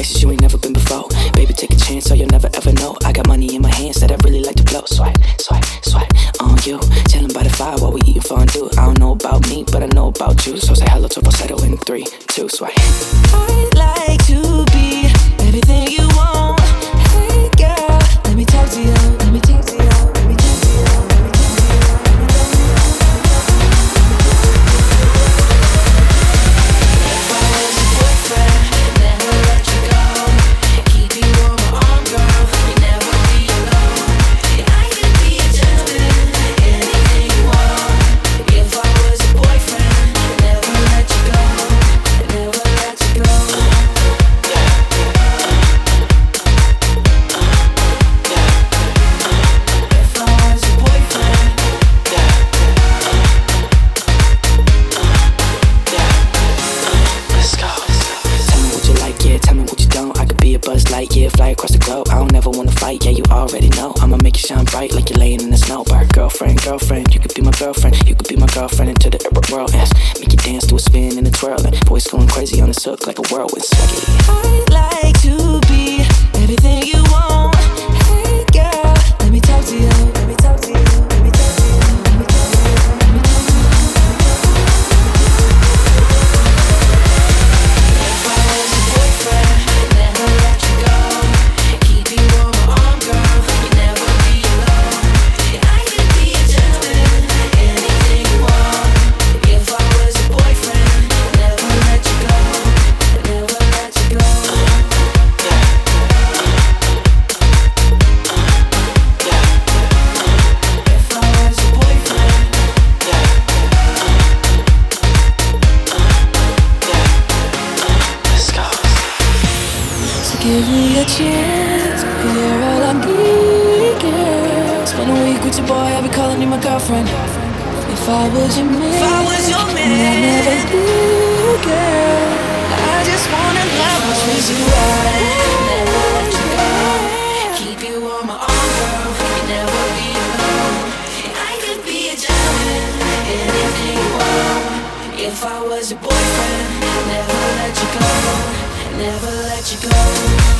Places you ain't never been before. Baby, take a chance or you'll never ever know. I got money in my hands that I really like to blow. Swipe, swipe, swipe on you. Chilling by the fire while we eating fondue. I don't know about me, but I know about you. So say hello to falsetto in three, two, swipe. I like I a buzz light, yeah. Fly across the globe. I don't ever wanna fight, yeah. You already know. I'ma make you shine bright like you're laying in the snow. Bar girlfriend, girlfriend. You could be my girlfriend. You could be my girlfriend into the upper world. Yes. Make you dance to a spin and a twirl. And boys going crazy on the hook like a whirlwind. Swaggy. I'd like to be everything you give me a chance. You're all I need, girl. Spend a week with your boy, I'll be calling you my girlfriend. If I was your man, if I was your man, I'd never leave, girl. I just wanna love treat you right. Never let you go. Keep you on my arm, girl. You never be alone. I could be a gentleman, anything you want. If I was your boyfriend, I'd never let you go. Never let you go.